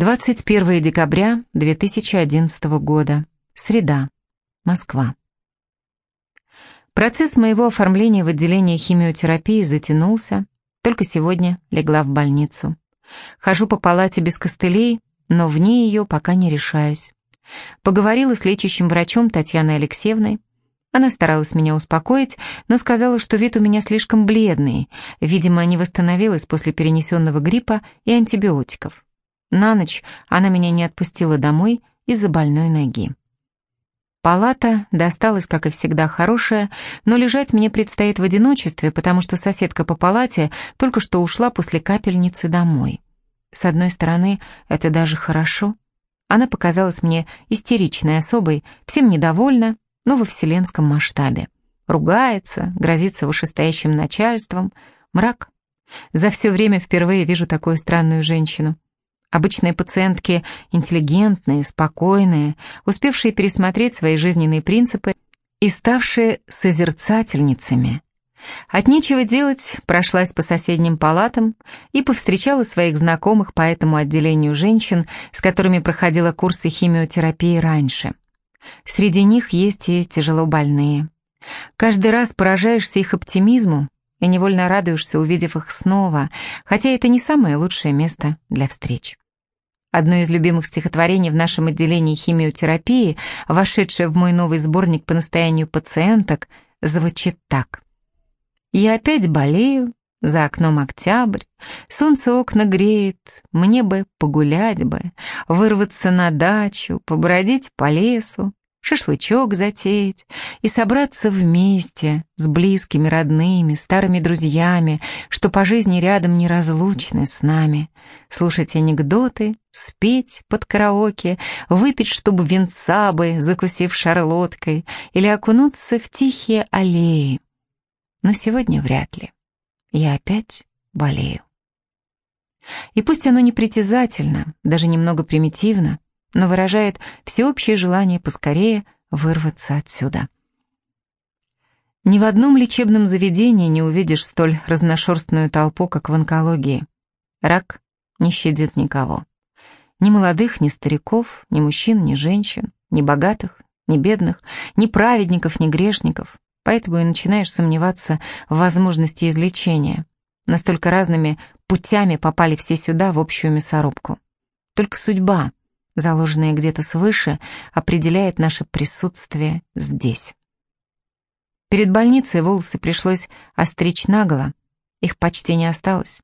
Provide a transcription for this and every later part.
21 декабря 2011 года. Среда. Москва. Процесс моего оформления в отделении химиотерапии затянулся. Только сегодня легла в больницу. Хожу по палате без костылей, но вне ее пока не решаюсь. Поговорила с лечащим врачом Татьяной Алексеевной. Она старалась меня успокоить, но сказала, что вид у меня слишком бледный, видимо, не восстановилась после перенесенного гриппа и антибиотиков. На ночь она меня не отпустила домой из-за больной ноги. Палата досталась, как и всегда, хорошая, но лежать мне предстоит в одиночестве, потому что соседка по палате только что ушла после капельницы домой. С одной стороны, это даже хорошо. Она показалась мне истеричной особой, всем недовольна, но во вселенском масштабе. Ругается, грозится вышестоящим начальством. Мрак. За все время впервые вижу такую странную женщину. Обычные пациентки интеллигентные, спокойные, успевшие пересмотреть свои жизненные принципы и ставшие созерцательницами. От нечего делать прошлась по соседним палатам и повстречала своих знакомых по этому отделению женщин, с которыми проходила курсы химиотерапии раньше. Среди них есть и тяжело больные. Каждый раз поражаешься их оптимизму и невольно радуешься, увидев их снова, хотя это не самое лучшее место для встреч. Одно из любимых стихотворений в нашем отделении химиотерапии, вошедшее в мой новый сборник по настоянию пациенток, звучит так. «Я опять болею, за окном октябрь, солнце окна греет, мне бы погулять бы, вырваться на дачу, побродить по лесу, шашлычок затеять и собраться вместе с близкими, родными, старыми друзьями, что по жизни рядом неразлучны с нами, слушать анекдоты, спеть под караоке, выпить, чтобы венца бы, закусив шарлоткой, или окунуться в тихие аллеи. Но сегодня вряд ли. Я опять болею. И пусть оно не притязательно, даже немного примитивно, но выражает всеобщее желание поскорее вырваться отсюда. Ни в одном лечебном заведении не увидишь столь разношерстную толпу, как в онкологии. Рак не щадит никого. Ни молодых, ни стариков, ни мужчин, ни женщин, ни богатых, ни бедных, ни праведников, ни грешников. Поэтому и начинаешь сомневаться в возможности излечения. Настолько разными путями попали все сюда, в общую мясорубку. Только судьба заложенное где-то свыше, определяет наше присутствие здесь. Перед больницей волосы пришлось остричь наголо, их почти не осталось.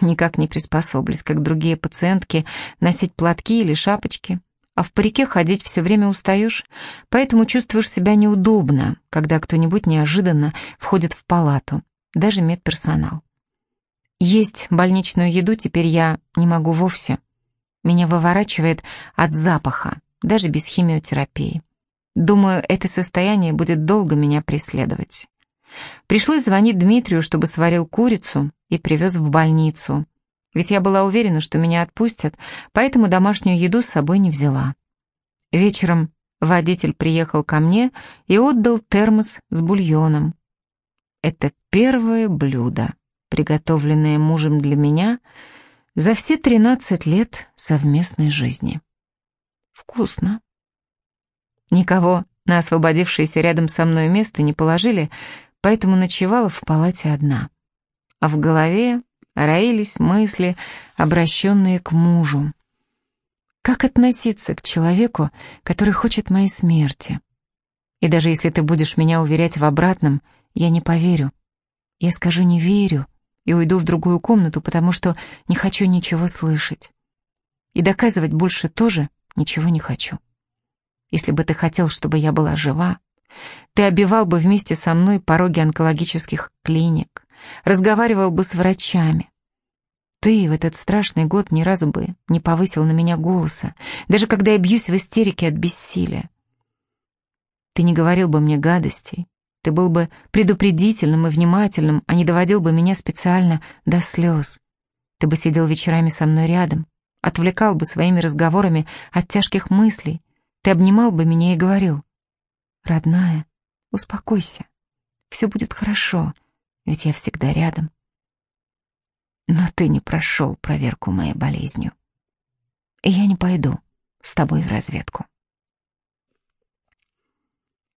Никак не приспособлюсь, как другие пациентки, носить платки или шапочки, а в парике ходить все время устаешь, поэтому чувствуешь себя неудобно, когда кто-нибудь неожиданно входит в палату, даже медперсонал. Есть больничную еду теперь я не могу вовсе. Меня выворачивает от запаха, даже без химиотерапии. Думаю, это состояние будет долго меня преследовать. Пришлось звонить Дмитрию, чтобы сварил курицу и привез в больницу. Ведь я была уверена, что меня отпустят, поэтому домашнюю еду с собой не взяла. Вечером водитель приехал ко мне и отдал термос с бульоном. Это первое блюдо, приготовленное мужем для меня — за все тринадцать лет совместной жизни. Вкусно. Никого на освободившееся рядом со мной место не положили, поэтому ночевала в палате одна. А в голове роились мысли, обращенные к мужу. Как относиться к человеку, который хочет моей смерти? И даже если ты будешь меня уверять в обратном, я не поверю. Я скажу «не верю», и уйду в другую комнату, потому что не хочу ничего слышать. И доказывать больше тоже ничего не хочу. Если бы ты хотел, чтобы я была жива, ты обивал бы вместе со мной пороги онкологических клиник, разговаривал бы с врачами. Ты в этот страшный год ни разу бы не повысил на меня голоса, даже когда я бьюсь в истерике от бессилия. Ты не говорил бы мне гадостей, ты был бы предупредительным и внимательным, а не доводил бы меня специально до слез. Ты бы сидел вечерами со мной рядом, отвлекал бы своими разговорами от тяжких мыслей. Ты обнимал бы меня и говорил, «Родная, успокойся, все будет хорошо, ведь я всегда рядом». Но ты не прошел проверку моей болезнью. И я пойду с тобой в разведку.